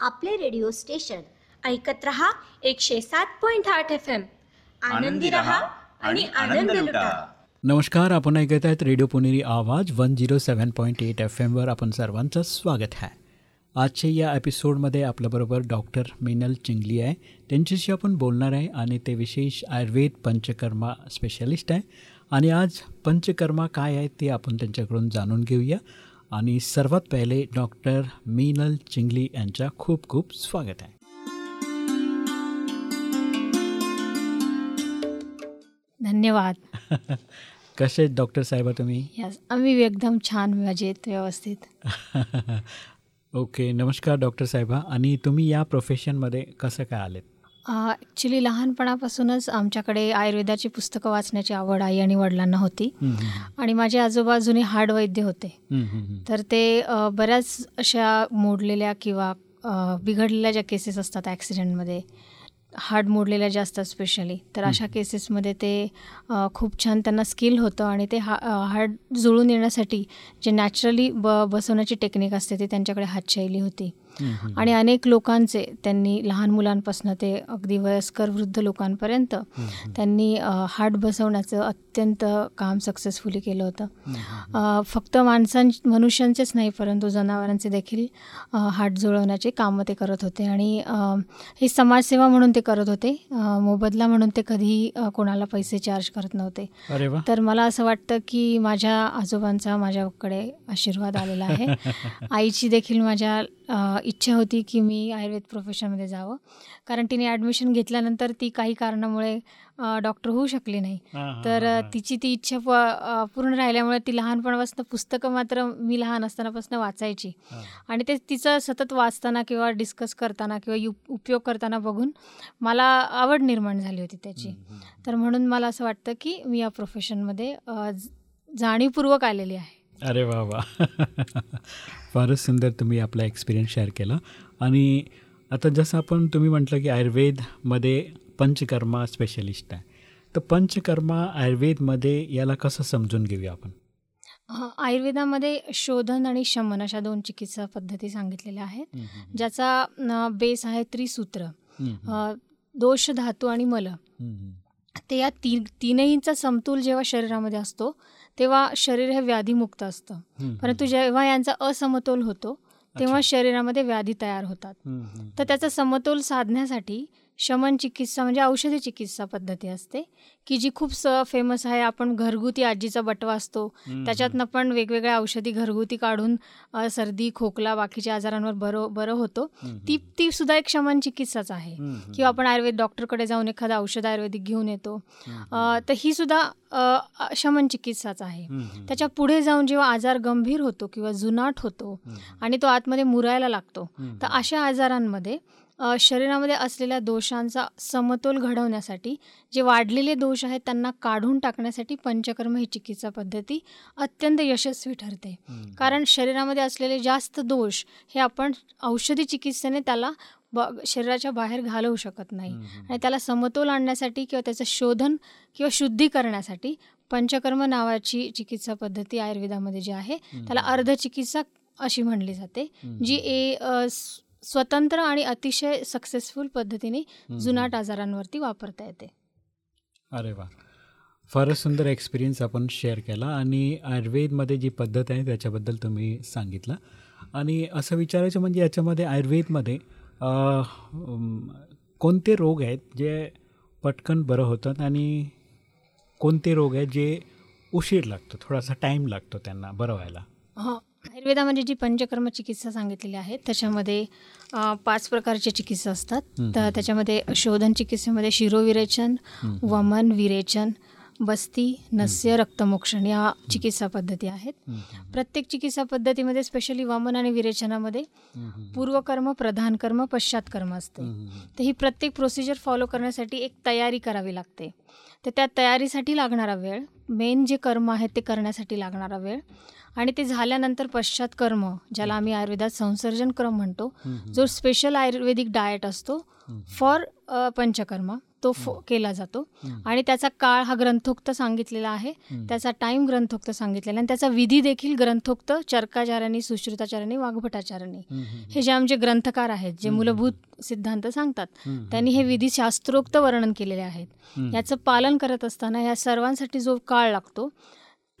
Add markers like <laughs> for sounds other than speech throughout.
आपले radio station. ऐकत रहा एकशे सात पॉईंट आठ एफ एम आनंदी रहा आणि आनंद लुटा. नमस्कार आपण ऐकत आहेत radio Puneri Awaaz one zero seven point eight F एमवर आपण सर्वांचं स्वागत आहे. आजच्या या एपिसोडमध्ये आपल्याबरोबर डॉक्टर मिनल चिंगली आहे. त्यांच्याशी आपण बोलणार आहे आणि ते विशेष आयुर्वेद पंचकर्मा स्पेशलिस्ट आहे. आणि आज पंचकर्मा काय आहे ते आपण त्यांच्याकडून जाणून घेऊया. आणि सर्वात पहिले डॉक्टर मिनल चिंगली यांच्या खूप खूप स्वागत आहे. धन्यवाद. <laughs> कसे आहेत डॉक्टर साहेबा तुम्ही? यस आम्ही एकदम छान मजेत व्यवस्थित. <laughs> ओके नमस्कार डॉक्टर साहेबा. आणि तुम्ही या प्रोफेशनमध्ये कसं काय आलेत? ॲक्च्युली लहानपणापासूनच आमच्याकडे आयुर्वेदाची पुस्तकं वाचण्याची आवड आई आणि वडिलांना होती. आणि माझे आजोबा जुने हाडवैद्य होते. तर ते बऱ्याच अशा मोडलेल्या किंवा बिघडलेल्या ज्या केसेस असतात ॲक्सिडेंटमध्ये हाड मोडलेल्या ज्या असतात स्पेशली तर अशा केसेसमध्ये ते खूप छान त्यांना स्किल होतं आणि ते हा हाड जुळून येण्यासाठी जे नॅचरली ब बसवण्याची टेक्निक असते ती त्यांच्याकडे हातशैली होती. आणि अनेक लोकांचे त्यांनी लहान मुलांपासून ते अगदी वयस्कर वृद्ध लोकांपर्यंत त्यांनी हाड बसवण्याचं अत्यंत काम सक्सेसफुली केलं होतं. फक्त माणसां मनुष्यांचेच नाही परंतु जनावरांचे देखील हाड जुळवण्याचे कामं ते करत होते. आणि ही समाजसेवा म्हणून ते करत होते. मोबदला म्हणून ते कधीही कोणाला पैसे चार्ज करत नव्हते. तर मला असं वाटतं की माझ्या आजोबांचा माझ्याकडे आशीर्वाद आलेला आहे. <laughs> आईची देखील माझ्या इच्छा होती की मी आयुर्वेद प्रोफेशनमध्ये जावं. कारण तिने ॲडमिशन घेतल्यानंतर ती काही कारणामुळे डॉक्टर होऊ शकली नाही. तर तिची ती इच्छा पूर्ण राहिल्यामुळे ती लहानपणापासून पुस्तकं मात्र मी लहान असतानापासून वाचायची. आणि ते तिचं सतत वाचताना किंवा डिस्कस करताना किंवा यु उपयोग करताना बघून मला आवड निर्माण झाली होती त्याची. तर म्हणून मला असं वाटतं की मी या प्रोफेशनमध्ये जाणीवपूर्वक आलेली आहे. अरे वा वा. फारच सुंदर तुम्ही आपला एक्सपिरियन्स शेअर केला. आणि आता जसं आपण तुम्ही म्हटलं की आयुर्वेदमध्ये पंचकर्मा स्पेशलिस्ट आहे. तर पंचकर्मा आयुर्वेदमध्ये याला कसं समजून घेऊया आपण? आयुर्वेदामध्ये शोधन आणि शमन अशा दोन चिकित्सा पद्धती सांगितलेल्या आहेत. ज्याचा बेस आहे त्रिसूत्र. दोष धातू आणि मल. ते या तीन तीनहींचा समतोल जेव्हा शरीरामध्ये असतो तेव्हा शरीर हे व्याधीमुक्त असतं. परंतु जेव्हा यांचा असमतोल होतो तेव्हा शरीरामध्ये व्याधी तयार होतात. तर त्याचा समतोल साधण्यासाठी शमन चिकित्सा म्हणजे औषधी चिकित्सा पद्धती असते की जी खूप स फेमस आहे. आपण घरगुती आजीचा बटवा असतो. त्याच्यातनं पण वेगवेगळ्या औषधी घरगुती काढून सर्दी खोकला बाकीच्या आजारांवर बरं बरं होतो. ती ती सुद्धा एक शमन चिकित्साच आहे. किंवा आपण आयुर्वेद डॉक्टरकडे जाऊन एखादं औषध आयुर्वेदिक घेऊन येतो. तर ही सुद्धा शमन चिकित्साच आहे. त्याच्या पुढे जाऊन जेव्हा आजार गंभीर होतो किंवा जुनाट होतो आणि तो आतमध्ये मुरायला लागतो तर अशा आजारांमध्ये शरीरामध्ये असलेल्या दोषांचा समतोल घडवण्यासाठी जे वाढलेले दोष आहेत त्यांना काढून टाकण्यासाठी पंचकर्म ही चिकित्सा पद्धती अत्यंत यशस्वी ठरते. कारण शरीरामध्ये असलेले जास्त दोष हे आपण औषधी चिकित्सेने त्याला ब शरीराच्या बाहेर घालवू शकत नाही. आणि त्याला समतोल आणण्यासाठी किंवा त्याचं शोधन किंवा शुद्धी करण्यासाठी पंचकर्म नावाची चिकित्सा पद्धती आयुर्वेदामध्ये जी आहे त्याला अर्धचिकित्सा अशी म्हणली जाते जी ए स्वतंत्र आणि अतिशय सक्सेसफुल पद्धतीने जुनाट आजारांवरती वापरता येते. अरे वा. फारच सुंदर एक्सपिरियन्स आपण शेअर केला आणि आयुर्वेदमध्ये जी पद्धत आहे त्याच्याबद्दल तुम्ही सांगितलं. आणि असं विचारायचं म्हणजे याच्यामध्ये आयुर्वेदमध्ये कोणते रोग आहेत जे पटकन बरं होतात आणि कोणते रोग आहेत जे उशीर लागतो थोडासा टाईम लागतो त्यांना बरं व्हायला? हो आयुर्वेदामध्ये जी पंचकर्म चिकित्सा सांगितलेली आहे त्याच्यामध्ये पाच प्रकारच्या चिकित्सा असतात. तर त्याच्यामध्ये शोधन चिकित्सेमध्ये शिरोविरेचन वमन विरेचन बस्ती नस्य रक्तमोक्षण या चिकित्सा पद्धती आहेत. प्रत्येक चिकित्सा पद्धतीमध्ये स्पेशली वामन आणि विरेचनामध्ये पूर्वकर्म प्रधान कर्म पश्चात कर्म असते तर ही प्रत्येक प्रोसिजर फॉलो करण्यासाठी एक तयारी करावी लागते. तर त्या तयारीसाठी लागणारा वेळ मेन जे कर्म आहेत ते करण्यासाठी लागणारा वेळ आणि ते झाल्यानंतर पश्चात कर्म ज्याला आम्ही आयुर्वेदात संसर्जन क्रम म्हणतो जो स्पेशल आयुर्वेदिक डाएट असतो फॉर पंचकर्म. तो फो केला जातो. आणि त्याचा काळ हा ग्रंथोक्त सांगितलेला आहे. त्याचा टाइम ग्रंथोक्त सांगितलेला आणि त्याचा विधी देखील ग्रंथोक्त चर्काचार्यांनी सुश्रुताचार्यांनी वाघभटाचार्यांनी हे जे आमचे ग्रंथकार आहेत जे मूलभूत सिद्धांत सांगतात त्यांनी हे विधी शास्त्रोक्त वर्णन केलेले आहेत. याचं पालन करत असताना या सर्वांसाठी जो काळ लागतो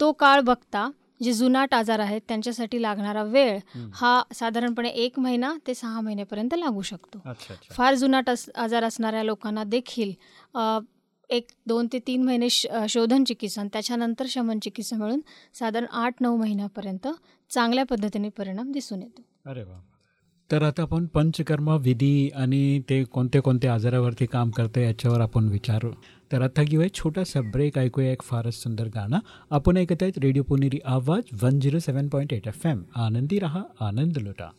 तो काळ बघता जे जुनाट आजार आहेत त्यांच्यासाठी लागणारा वेळ हा साधारणपणे एक महिना ते सहा महिन्यापर्यंत लागू शकतो. फार जुनाट अस आजार असणाऱ्या लोकांना देखील एक दोन ते तीन महिने शोधन चिकित्सा आणि त्याच्यानंतर शमन चिकित्सा मिळून साधारण आठ नऊ महिन्यापर्यंत चांगल्या पद्धतीने परिणाम दिसून येतो. अरे वा. तर आता आपण पंचकर्म विधी आणि ते कोणते कोणते आजारावरती काम करते याच्यावर आपण विचारू. तर आता घेऊया छोटासा ब्रेक ऐकूया एक फारच सुंदर गाणं. आपण ऐकत आहेत radio Puneri Awaaz one zero seven point eight F M आनंदी रहा आनंद लुटा.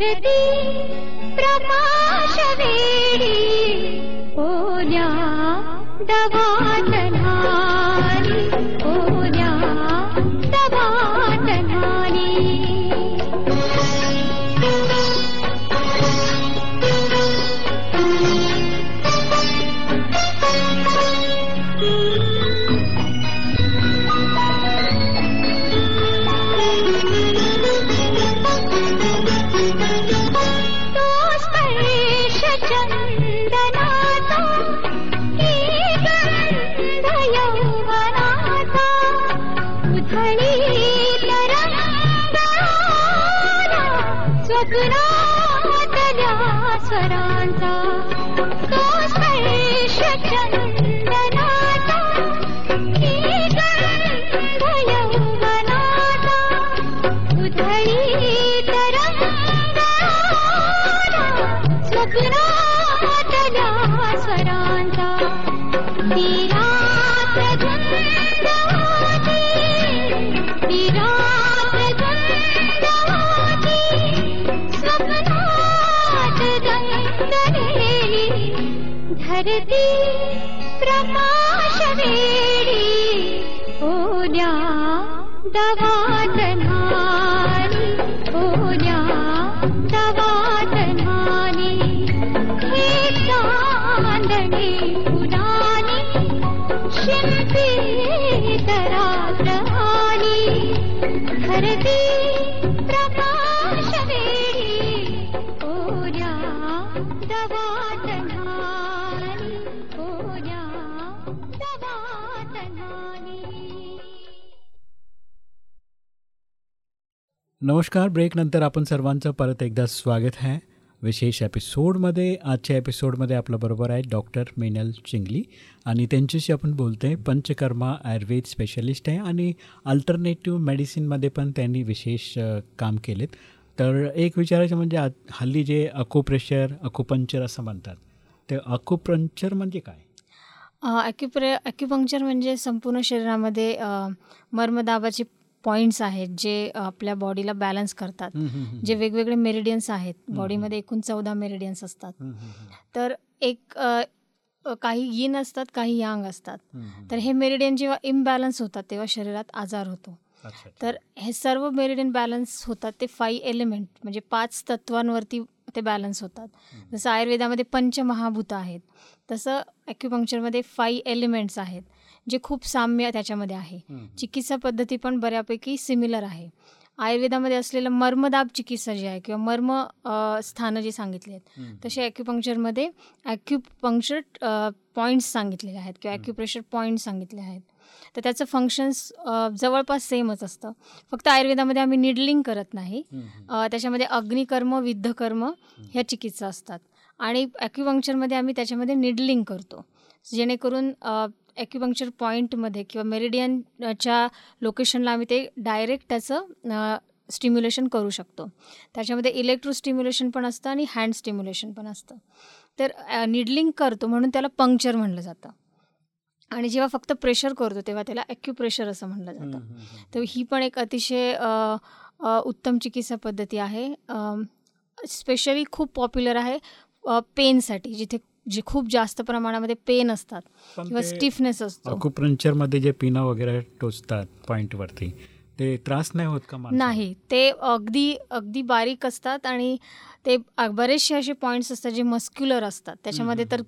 धरती प्रकाश नमस्कार ब्रेकनंतर आपण सर्वांचं परत एकदा स्वागत आहे विशेष एपिसोडमध्ये आजच्या एपिसोडमध्ये आपल्याबरोबर आहे डॉक्टर मेनल चिंगली आणि त्यांच्याशी आपण बोलतो आहे पंचकर्मा आयुर्वेद स्पेशलिस्ट आहे आणि अल्टरनेटिव्ह मेडिसिनमध्ये पण त्यांनी विशेष काम केलेत. तर एक विचारायचं म्हणजे आज हल्ली जे अकोप्रेशर अकोपंचर असं म्हणतात ते अकुपंचर म्हणजे काय? ॲक्युप्रे ॲक्युपंक्चर म्हणजे संपूर्ण शरीरामध्ये मर्मदाबाची पॉईंट्स आहेत जे आपल्या बॉडीला बॅलन्स करतात. जे वेगवेगळे मेरिडियन्स आहेत. बॉडीमध्ये एकूण चौदा मेरिडियन्स असतात. तर एक काही यिन असतात काही यांग असतात. तर हे मेरिडियन जेव्हा इम्बॅलन्स होतात तेव्हा शरीरात आजार होतो. तर हे सर्व मेरिडियन बॅलन्स होतात ते फाई एलिमेंट म्हणजे पाच तत्वांवरती ते बॅलन्स होतात. जसं आयुर्वेदामध्ये पंचमहाभूत आहेत. तसं ॲक्युपंक्चरमध्ये फाई एलिमेंट्स आहेत. जे खूप साम्य त्याच्यामध्ये आहे. चिकित्सा पद्धती पण बऱ्यापैकी सिमिलर आहे. आयुर्वेदामध्ये असलेलं मर्मदाब चिकित्सा जी आहे किंवा मर्म स्थानं जी सांगितली आहेत तसे ॲक्युपंक्चरमध्ये ॲक्युपंक्चर पॉईंट्स सांगितलेले आहेत किंवा ॲक्युप्रेशर पॉईंट्स सांगितले आहेत. तर त्याचं फंक्शन्स जवळपास सेमच असतं. फक्त आयुर्वेदामध्ये आम्ही निडलिंग करत नाही. त्याच्यामध्ये अग्निकर्म विद्धकर्म ह्या चिकित्सा असतात. आणि ॲक्युपंक्चरमध्ये आम्ही त्याच्यामध्ये निडलिंग करतो. जेणेकरून ॲक्युपंक्चर पॉईंटमध्ये किंवा मेरिडियनच्या लोकेशनला आम्ही ते डायरेक्ट त्याचं स्टिम्युलेशन करू शकतो. त्याच्यामध्ये इलेक्ट्रो स्टिम्युलेशन पण असतं आणि हँड स्टिम्युलेशन पण असतं. तर निडलिंग करतो म्हणून त्याला पंक्चर म्हणलं जातं. आणि जेव्हा फक्त प्रेशर करतो तेव्हा त्याला ॲक्युप्रेशर असं म्हणलं जातं. तर ही पण एक अतिशय उत्तम चिकित्सा पद्धती आहे. स्पेशली खूप पॉप्युलर आहे पेनसाठी जिथे जे खूप जास्त प्रमाणामध्ये पेन असतात किंवा स्टिफनेस असतो. अकुपंचरमध्ये जे पिना वगैरे टोचतात पॉईंटवरती ते त्रास नाही होत का? नाही ते अगदी अगदी बारीक असतात आणि ते बरेचसे असे पॉईंट्स असतात जे मस्क्युलर असतात. त्याच्यामध्ये तर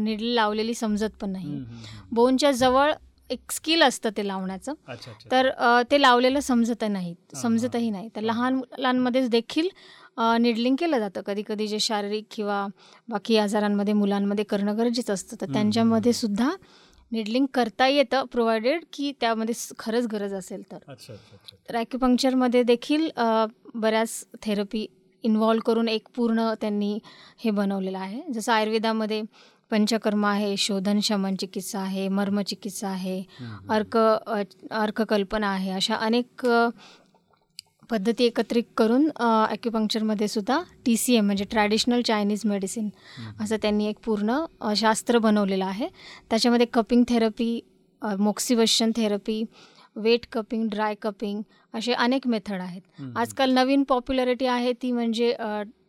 निडली लावलेली समजत पण नाही. बोनच्या जवळ एक स्किल असतं ते लावण्याचं. तर ते लावलेलं समजत नाही समजतही नाही. तर लहान मुलांमध्येच देखील निडलिंग केलं जातं. कधी कधी जे शारीरिक किंवा बाकी आजारांमध्ये मुलांमध्ये करणं गरजेचं असतं. तर त्यांच्यामध्ये सुद्धा निडलिंग करता येतं प्रोव्हायडेड की त्यामध्ये खरंच गरज असेल तर. तर ॲक्युपंक्चरमध्ये देखील बऱ्याच थेरपी इन्व्हॉल्व करून एक पूर्ण त्यांनी हे बनवलेलं आहे. जसं आयुर्वेदामध्ये पंचकर्म आहे शोधन शमन चिकित्सा आहे मर्म चिकित्सा आहे अर्क अर्ककल्पना आहे अशा अनेक पद्धती एकत्रित करून ॲक्युपंक्चरमध्ये सुद्धा टी सी एम म्हणजे ट्रॅडिशनल चायनीज मेडिसिन असं त्यांनी एक पूर्ण शास्त्र बनवलेलं आहे. त्याच्यामध्ये cupping therapy moxibustion therapy wet cupping dry cupping असे अनेक मेथड आहेत. आजकाल नवीन पॉप्युलरिटी आहे ती म्हणजे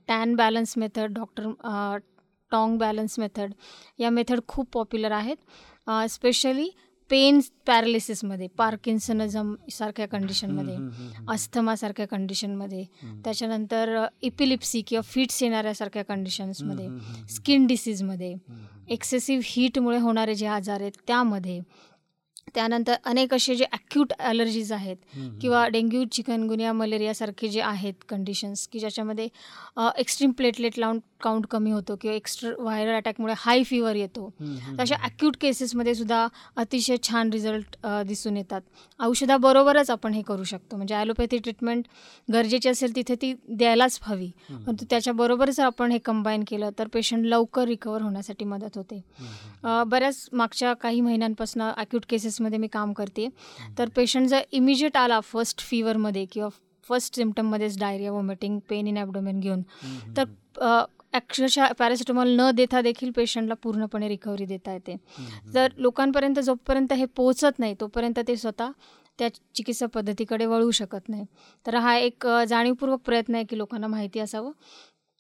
Tan balance method doctor Tong balance method या मेथड खूप पॉप्युलर आहेत. स्पेशली पेन पॅरालिसिसमध्ये पार्किन्सनिझम सारख्या कंडिशनमध्ये. अस्थमासारख्या कंडिशनमध्ये. त्याच्यानंतर इपिलिप्सी किंवा फिट्स येणाऱ्यासारख्या कंडिशन्समध्ये. स्किन डिसीजमध्ये. एक्सेसिव्ह हीटमुळे होणारे जे आजार आहेत त्यामध्ये त्यानंतर अनेक असे जे ॲक्यूट ॲलर्जीज आहेत किंवा डेंग्यू चिकनगुनिया मलेरियासारखे जे आहेत कंडिशन्स की ज्याच्यामध्ये एक्स्ट्रीम प्लेटलेट लावून काउंट कमी होतो किंवा एक्स्ट्रा व्हायरल अटॅकमुळे हाय फिवर येतो. अशा ॲक्यूट केसेसमध्ये सुद्धा अतिशय छान रिझल्ट दिसून येतात. औषधाबरोबरच आपण हे करू शकतो. म्हणजे ॲलोपॅथी ट्रीटमेंट गरजेची असेल तिथे ती द्यायलाच हवी. परंतु त्याच्याबरोबर जर आपण हे कंबाईन केलं तर पेशंट लवकर रिकवर होण्यासाठी मदत होते. बऱ्याच मागच्या काही महिन्यांपासून अक्यूट केसेसमध्ये मी काम करते. तर पेशंट जर इमिजिएट आला फर्स्ट फीवरमध्ये किंवा first सिम्टममध्येच diarrhoea vomiting pain in abdomen घेऊन तर अक्षरशः पॅरासिटामॉल न देता देखील पेशंटला पूर्णपणे रिकव्हरी देता येते. जर लोकांपर्यंत जोपर्यंत हे पोहोचत नाही तोपर्यंत ते स्वतः त्या चिकित्सा पद्धतीकडे वळू शकत नाही. तर हा एक जाणीवपूर्वक प्रयत्न आहे की लोकांना माहिती असावं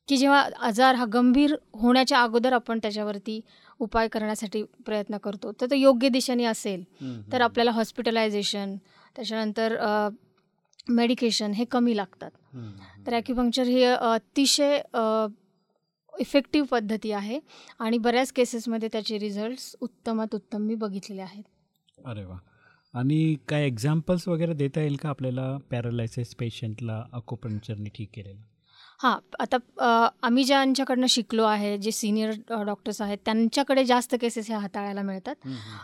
की जेव्हा आजार हा गंभीर होण्याच्या अगोदर आपण त्याच्यावरती उपाय करण्यासाठी प्रयत्न करतो तर तो योग्य दिशेने असेल. तर आपल्याला हॉस्पिटलायझेशन त्याच्यानंतर मेडिकेशन हे कमी लागतात. तर ॲक्युपंक्चर ही अतिशय इफेक्टिव्ह पद्धती आहे. आणि बऱ्याच केसेसमध्ये त्याचे रिझल्ट्स उत्तमात उत्तम मी बघितलेले आहेत. अरे वा. आणि काय एक्झाम्पल्स वगैरे देता येईल का आपल्याला पॅरालायसिस पेशंटला अकोपंचरने ठीक केलेलं? हां आता आम्ही ज्यांच्याकडनं शिकलो आहे जे सिनियर डॉक्टर्स आहेत त्यांच्याकडे जास्त केसेस ह्या हाताळायला मिळतात.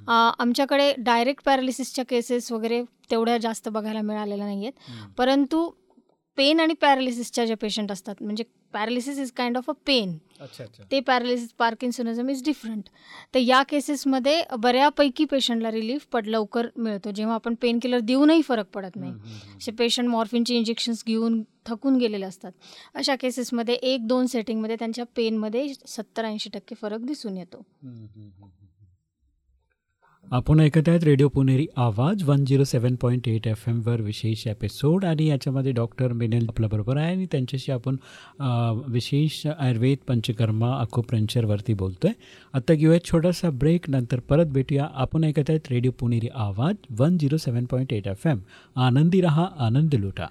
आमच्याकडे डायरेक्ट पॅरालिसिसच्या केसेस वगैरे तेवढ्या जास्त बघायला मिळालेल्या नाही आहेत. परंतु पेन आणि पॅरालिसिसच्या जे पेशंट असतात म्हणजे paralysis is kind of a pain ते पॅरालिसिस पार्किन्सोनिझम इज डिफरंट तर या केसेसमध्ये बऱ्यापैकी पेशंटला रिलीफ पड लवकर मिळतो. जेव्हा आपण पेन किलर देऊनही फरक पडत नाही. असे पेशंट मॉर्फिनचे इंजेक्शन्स घेऊन थकून गेलेले असतात. अशा केसेसमध्ये एक दोन सेटिंगमध्ये त्यांच्या पेनमध्ये सत्तर ऐंशी टक्के फरक दिसून येतो. आपण ऐकत आहेत radio Puneri Awaaz one zero seven point eight F एमवर विशेष एपिसोड आणि याच्यामध्ये डॉक्टर मिनेल आपल्याबरोबर आहे आणि त्यांच्याशी आपण विशेष आयुर्वेद पंचकर्मा अकोप्रेंचरवरती बोलतो आहे आत्ता घेऊया एक छोटासा ब्रेक नंतर परत भेटूया. आपण ऐकत आहेत radio Puneri Awaaz one zero seven point eight F M आनंदी रहा आनंद लुटा.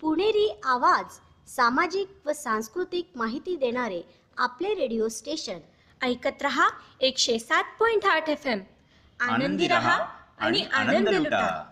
पुणेरी आवाज सामाजिक व सांस्कृतिक माहिती देणारे आपले रेडिओ स्टेशन. ऐकत रहा एकशे सात पॉईंट आठ एफ एम आनंदी रहा आणि आनंद लुटा.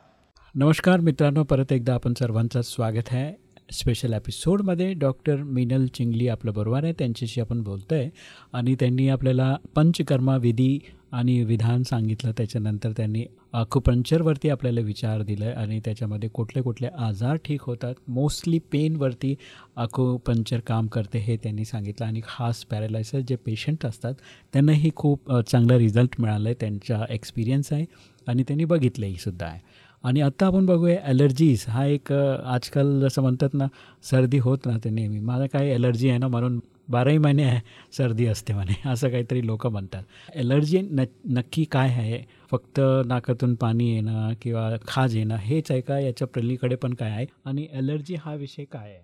नमस्कार मित्रांनो परत एकदा आपण सर्वांचं स्वागत आहे स्पेशल एपिसोडमध्ये डॉक्टर मिनल चिंगली आपलं बरोबर आहे. त्यांच्याशी आपण बोलतो आहे आणि त्यांनी आपल्याला पंचकर्मा विधी आणि विधान सांगितलं. त्याच्यानंतर त्यांनी अकुपंचरवरती आपल्याला विचार दिला आहे आणि त्याच्यामध्ये कुठले कुठले आजार ठीक होतात मोस्टली पेनवरती अकुपंचर काम करते हे त्यांनी सांगितलं आणि खास पॅरालायसिस जे पेशंट असतात त्यांनाही खूप चांगला रिझल्ट मिळाला आहे त्यांचा एक्सपिरियन्स आहे आणि त्यांनी बघितलंही सुद्धा आहे. आणि आत्ता आपण बघूया ॲलर्जीज हा एक आजकाल जसं म्हणतात ना सर्दी होत राहते नेहमी. माझा काही ॲलर्जी आहे ना म्हणून बाराही महिने आहे सर्दी असते म्हणे. <laughs> असं काहीतरी लोक म्हणतात. ॲलर्जी न नक्की काय आहे? फक्त नाकातून पाणी येणं किंवा खाज येणं हेच आहे का? याच्या प्रलीकडे पण काय आहे? आणि ॲलर्जी हा विषय काय आहे?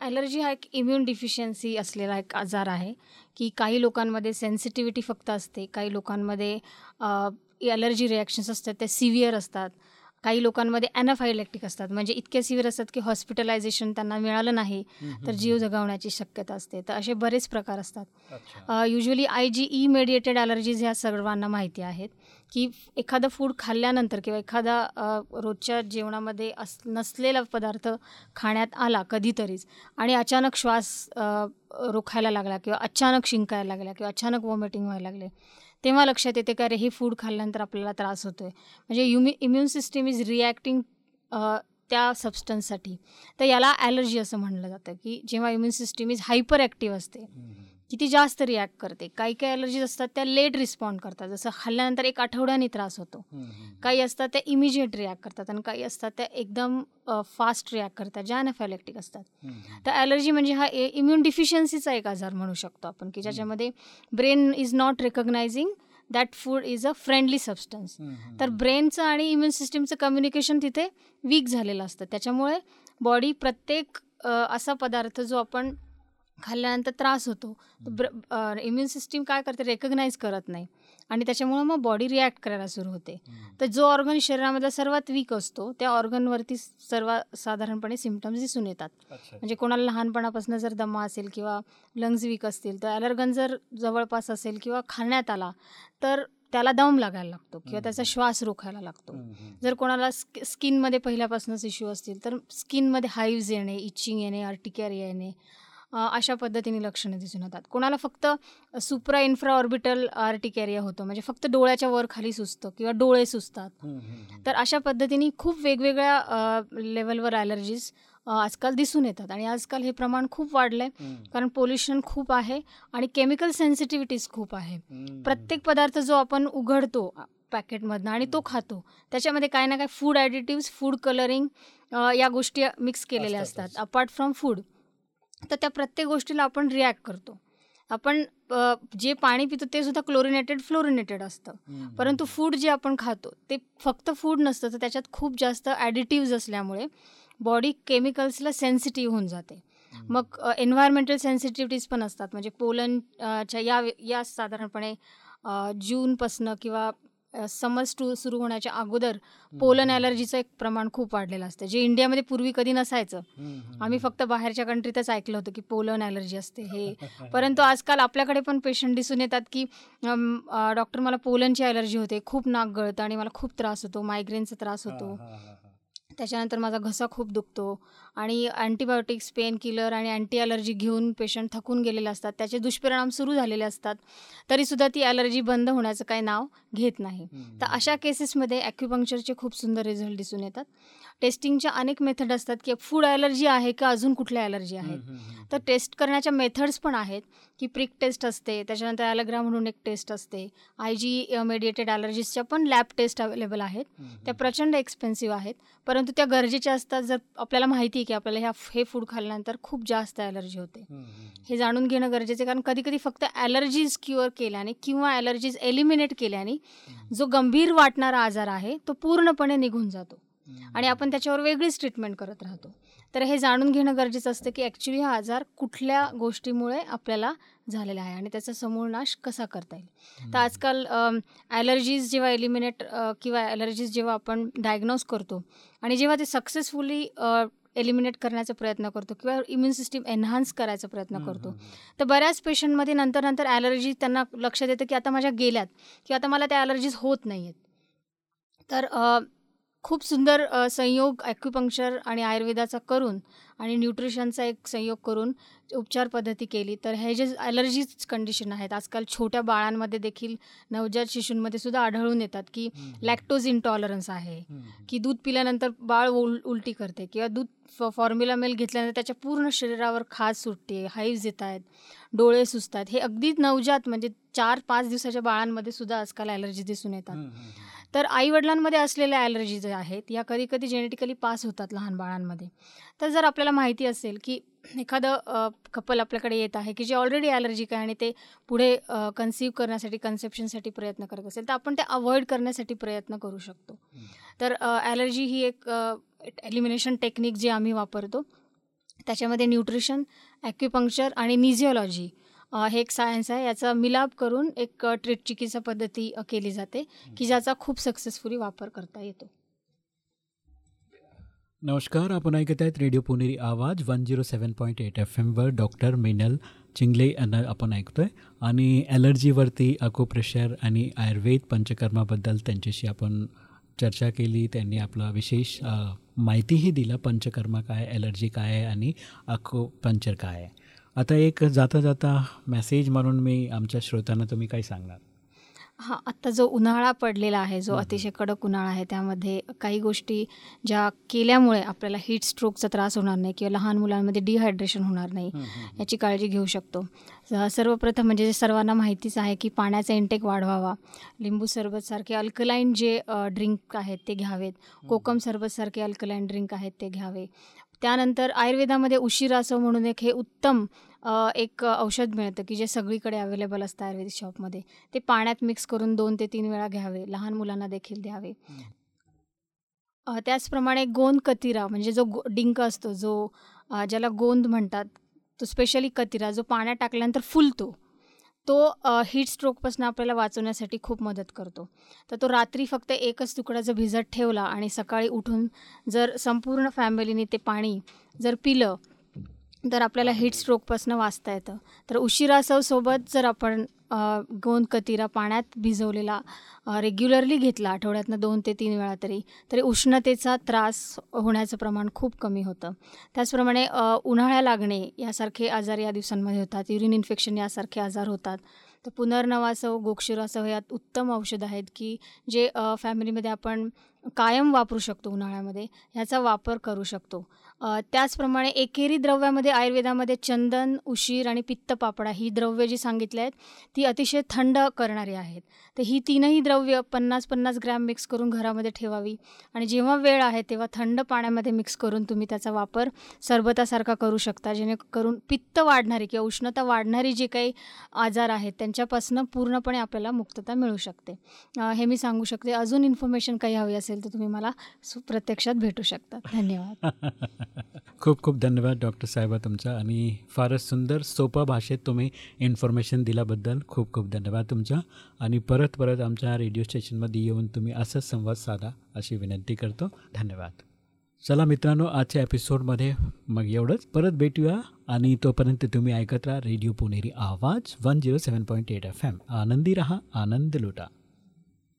ॲलर्जी हा एक इम्युन डिफिशियन्सी असलेला एक आजार आहे की काही लोकांमध्ये सेन्सिटिव्हिटी फक्त असते काही लोकांमध्ये ॲलर्जी रिॲक्शन्स असतात ते सिव्हिअर असतात. काही लोकांमध्ये ॲनाफायलॅक्टिक असतात. म्हणजे इतके सिव्हिअर असतात की हॉस्पिटलायझेशन त्यांना मिळालं नाही तर जीव जगवण्याची शक्यता असते. तर असे बरेच प्रकार असतात. Usually I G E mediated allergies ह्या सर्वांना माहिती आहेत. की एखादं फूड खाल्ल्यानंतर किंवा एखादा रोजच्या जेवणामध्ये अस नसलेला पदार्थ खाण्यात आला कधीतरीच आणि अचानक श्वास रोखायला लागला किंवा अचानक शिंकायला लागला किंवा अचानक वॉमिटिंग व्हायला लागले तेव्हा लक्षात येते की अरे हे फूड खाल्ल्यानंतर आपल्याला त्रास होतो आहे म्हणजे युमि इम्युन सिस्टीम इज रिॲक्टिंग त्या सबस्टन्ससाठी तर याला ॲलर्जी असं म्हणलं जातं की जेव्हा immune system is hyper active असते की ती जास्त रिॲक्ट करते. काही काही ॲलर्जीज असतात त्या लेट रिस्पॉन्ड करतात. जसं खाल्ल्यानंतर एक आठवड्याने त्रास होतो. काही असतात त्या इमिजिएट रिॲक्ट करतात आणि काही असतात त्या एकदम फास्ट रिॲक्ट करतात ज्या अनफॅलेक्टिक असतात. तर ॲलर्जी म्हणजे हा इम्युन डिफिशियन्सीचा एक आजार म्हणू शकतो आपण की ज्याच्यामध्ये brain is not recognising that food is a friendly substance तर ब्रेनचं आणि इम्युन सिस्टीमचं कम्युनिकेशन तिथे वीक झालेलं असतं. त्याच्यामुळे बॉडी प्रत्येक असा पदार्थ जो आपण खाल्ल्यानंतर त्रास होतो. तर इम्युन सिस्टीम काय करते? रेकग्नाईज करत नाही. आणि त्याच्यामुळं मग बॉडी रिॲक्ट करायला सुरू होते. तर जो ऑर्गन शरीरामधला सर्वात वीक असतो त्या ऑर्गनवरती सर्व साधारणपणे सिमटम्स दिसून येतात. म्हणजे कोणाला लहानपणापासून जर दमा असेल किंवा लंग्स वीक असतील तर ॲलर्गन जर जवळपास असेल किंवा खाण्यात आला तर त्याला दम लागायला लागतो किंवा त्याचा श्वास रोखायला लागतो. जर कोणाला स्क स्किनमध्ये पहिल्यापासूनच इश्यू असतील तर स्किनमध्ये हाईव्ज येणे इचिंग येणे अर्टिकेरिया येणे अशा पद्धतीने लक्षणं दिसून येतात. कोणाला फक्त सुप्रा इन्फ्रा ऑर्बिटल आर्टिकेरिया होतो म्हणजे फक्त डोळ्याच्या वर खाली सुचतं किंवा डोळे सुचतात. तर अशा पद्धतीने खूप वेगवेगळ्या लेवलवर ॲलर्जीज आजकाल दिसून येतात. आणि आजकाल हे प्रमाण खूप वाढलं आहे कारण पोल्युशन खूप आहे आणि केमिकल सेन्सिटिव्हिटीज खूप आहे. प्रत्येक पदार्थ जो आपण उघडतो पॅकेटमधनं आणि तो खातो त्याच्यामध्ये काय ना काय फूड ॲडिटिव्स फूड कलरिंग या गोष्टी मिक्स केलेल्या असतात अपार्ट फ्रॉम फूड तर त्या प्रत्येक गोष्टीला आपण रिॲक्ट करतो. आपण जे पाणी पितो ते सुद्धा क्लोरिनेटेड फ्लोरिनेटेड असतं. परंतु फूड जे आपण खातो ते फक्त फूड नसतं तर त्याच्यात खूप जास्त ॲडिटिव्ज असल्यामुळे बॉडी केमिकल्सला सेन्सिटिव्ह होऊन जाते. मग एन्व्हायरमेंटल सेन्सिटिव्हिटीज पण असतात. म्हणजे पोलन अ, च्या या या साधारणपणे जूनपासनं किंवा समर स्टू सुरू होण्याच्या अगोदर पोलन ॲलर्जीचं एक प्रमाण खूप वाढलेलं असतं. जे इंडियामध्ये पूर्वी कधी नसायचं. आम्ही फक्त बाहेरच्या कंट्रीतच ऐकलं होतं की पोलन ॲलर्जी असते हे. <laughs> परंतु आजकाल आपल्याकडे पण पेशंट दिसून येतात की डॉक्टर मला पोलनची ॲलर्जी होते खूप नाक गळतं आणि मला खूप त्रास होतो मायग्रेनचा त्रास होतो. त्याच्यानंतर माझा घसा खूप दुखतो. आणि अँटीबायोटिक्स पेन किलर आणि अँटी ॲलर्जी घेऊन पेशंट थकून गेलेले असतात. त्याचे दुष्परिणाम सुरू झालेले असतात. तरीसुद्धा ती ॲलर्जी बंद होण्याचं काही नाव घेत नाही. तर अशा केसेसमध्ये ॲक्युपंक्चरचे खूप सुंदर रिझल्ट दिसून येतात. टेस्टिंगच्या अनेक मेथड असतात की फूड ॲलर्जी आहे का अजून कुठल्या ॲलर्जी आहेत? तर टेस्ट करण्याच्या मेथड्स पण आहेत की प्रिक टेस्ट असते त्याच्यानंतर ॲलग्रा म्हणून एक टेस्ट असते आय जी मेडिएटेड ॲलर्जीजच्या पण लॅब टेस्ट अवेलेबल आहेत त्या प्रचंड एक्सपेन्सिव्ह आहेत परंतु त्या गरजेच्या असतात जर आपल्याला माहिती आहे की आपल्याला ह्या हे फूड खाल्ल्यानंतर खूप जास्त ॲलर्जी होते. हे जाणून घेणं गरजेचं आहे कारण कधी कधी फक्त ॲलर्जीज क्युअर केल्याने किंवा ॲलर्जीज एलिमिनेट केल्याने जो गंभीर वाटणारा आजार आहे तो पूर्णपणे निघून जातो. आणि आपण त्याच्यावर वेगळीच ट्रीटमेंट करत राहतो. तर हे जाणून घेणं गरजेचं असतं की ॲक्च्युली हा आजार कुठल्या गोष्टीमुळे आपल्याला झालेला आहे आणि त्याचा समूळ नाश कसा करता येईल. तर आजकाल ॲलर्जीज जेव्हा एलिमिनेट किंवा ॲलर्जीज जेव्हा आपण डायग्नोज करतो आणि जेव्हा ते सक्सेसफुली एलिमिनेट करण्याचा प्रयत्न करतो किंवा इम्युन सिस्टीम एन्हान्स करायचा प्रयत्न करतो तर बऱ्याच पेशंटमध्ये नंतर नंतर ॲलर्जी त्यांना लक्षात येतं की आता माझ्या गेल्यात किंवा आता मला त्या ॲलर्जीज होत नाही आहेत तर खूप सुंदर संयोग ॲक्युपंक्चर आणि आयुर्वेदाचा करून आणि न्यूट्रिशनचा एक संयोग करून उपचार पद्धती केली. तर हे जे ॲलर्जीज कंडिशन आहेत आजकाल छोट्या बाळांमध्ये देखील नवजात शिशूंमध्ये सुद्धा आढळून येतात की लॅक्टोज इंटॉलरन्स आहे. की दूध पिल्यानंतर बाळ उल उलटी करते किंवा दूध फॉर्म्युला मिल्क घेतल्यानंतर त्याच्या पूर्ण शरीरावर खाज सुटते हाईव्ज येत आहेत डोळे सुचतात हे अगदी नवजात म्हणजे चार पाच दिवसाच्या बाळांमध्ये सुद्धा आजकाल ॲलर्जी दिसून येतात. तर आईवडिलांमध्ये असलेल्या ॲलर्जी ज्या आहेत या कधी कधी जेनेटिकली पास होतात लहान बाळांमध्ये. तर जर आपल्याला माहिती असेल की एखादं कपल आपल्याकडे येत आहे की जे ऑलरेडी ॲलर्जिक आहे आणि ते पुढे कन्सिव्ह करण्यासाठी कन्सेप्शनसाठी प्रयत्न करत असेल तर आपण ते अवॉइड करण्यासाठी प्रयत्न करू शकतो. तर ॲलर्जी ही एक एलिमिनेशन टेक्निक जे आम्ही वापरतो. त्याच्यामध्ये न्यूट्रिशन ॲक्युपंक्चर आणि निझिओलॉजी हे एक सायन्स आहे. याचा मिलाप करून एक ट्रीट चिकित्सा पद्धती केली जाते की ज्याचा खूप सक्सेसफुली वापर करता येतो. नमस्कार. आपण ऐकत आहेत radio Puneri Awaaz one zero seven point eight F एमवर doctor Minal Chingale यांना आपण ऐकतो आहे आणि ॲलर्जीवरती अकोप्रेशर आणि आयुर्वेद पंचकर्माबद्दल त्यांच्याशी आपण चर्चा केली. त्यांनी आपला विशेष माहितीही दिला. पंचकर्मा काय ॲलर्जी काय आहे आणि अको पंचर काय आहे. आता एक जाता जाता मेसेज म्हणून मी आमच्या श्रोत्यांना तुम्ही काय सांगणार? हां आत्ता जो उन्हाळा पडलेला आहे जो अतिशय कडक उन्हाळा आहे त्यामध्ये काही गोष्टी ज्या केल्यामुळे आपल्याला हीट स्ट्रोकचा त्रास होणार नाही किंवा लहान मुलांमध्ये डिहायड्रेशन होणार नाही याची काळजी घेऊ शकतो. सर्वप्रथम म्हणजे सर्वांना माहितीच आहे की पाण्याचा इंटेक वाढवावा. लिंबू सरबतसारखे अल्कलाईन जे ड्रिंक आहेत ते घ्यावेत. कोकम सरबतसारखे अल्कलाईन ड्रिंक आहेत ते घ्यावे. त्यानंतर आयुर्वेदामध्ये उशिरासव म्हणून एक हे उत्तम अ, एक औषध मिळतं की जे सगळीकडे अवेलेबल असतं आयुर्वेदिक शॉपमध्ये. ते पाण्यात मिक्स करून दोन ते तीन वेळा घ्यावे लहान मुलांना देखील द्यावे. अ, त्याचप्रमाणे गोंद कतिरा म्हणजे जो गो डिंक असतो जो अ, ज्याला गोंद म्हणतात तो स्पेशली कतिरा जो पाण्यात टाकल्यानंतर फुलतो तो हीट स्ट्रोकपासून आपल्याला वाचवण्यासाठी खूप मदत करतो. तर तो रात्री फक्त एकच तुकडा जर भिजत ठेवला आणि सकाळी उठून जर संपूर्ण फॅमिलीने ते पाणी जर पिलं तर आपल्याला हीट स्ट्रोकपासून वाचता येतं. तर उशिरासवसोबत जर आपण गोंद कतिरा पाण्यात भिजवलेला रेग्युलरली घेतला आठवड्यातनं दोन ते तीन वेळा तरी तरी उष्णतेचा त्रास होण्याचं प्रमाण खूप कमी होतं. त्याचप्रमाणे उन्हाळ्या लागणे यासारखे आजार या दिवसांमध्ये होतात. युरिन इन्फेक्शन यासारखे आजार होतात. तर पुनर्नवासव गोक्षुरासव हे यात उत्तम औषध आहेत की जे फॅमिलीमध्ये आपण कायम वापरू शकतो उन्हाळ्यामध्ये ह्याचा वापर करू शकतो. त्याचप्रमाणे एकेरी द्रव्यामध्ये आयुर्वेदामध्ये चंदन उशीर आणि पित्त पापडा ही द्रव्य जी सांगितली आहेत ती अतिशय थंड करणारी आहेत. तर ही तीनही द्रव्य पन्नास पन्नास ग्रॅम मिक्स करून घरामध्ये ठेवावी आणि जेव्हा वेळ आहे तेव्हा थंड पाण्यामध्ये मिक्स करून तुम्ही त्याचा वापर सरबतासारखा करू शकता जेणेकरून पित्त वाढणारी किंवा उष्णता वाढणारी जे काही आजार आहेत त्यांच्यापासून पूर्णपणे आपल्याला मुक्तता मिळू शकते. हे मी सांगू शकते. अजून इन्फॉर्मेशन काही हवी असेल तर तुम्ही मला सु- प्रत्यक्षात भेटू शकता. धन्यवाद. <laughs> खूप खूप धन्यवाद डॉक्टर साहेबा तुमचा. आणि फारच सुंदर सोपा भाषेत तुम्ही इन्फॉर्मेशन दिल्याबद्दल खूप खूप धन्यवाद तुमचा. आणि परत परत आमच्या रेडिओ स्टेशनमध्ये येऊन तुम्ही असंच संवाद साधा अशी विनंती करतो. धन्यवाद. चला मित्रांनो आजच्या एपिसोडमध्ये मग एवढंच. परत भेटूया आणि तोपर्यंत तुम्ही ऐकत राहा radio Puneri Awaaz one zero seven point eight F M आनंदी रहा आनंद लुटा.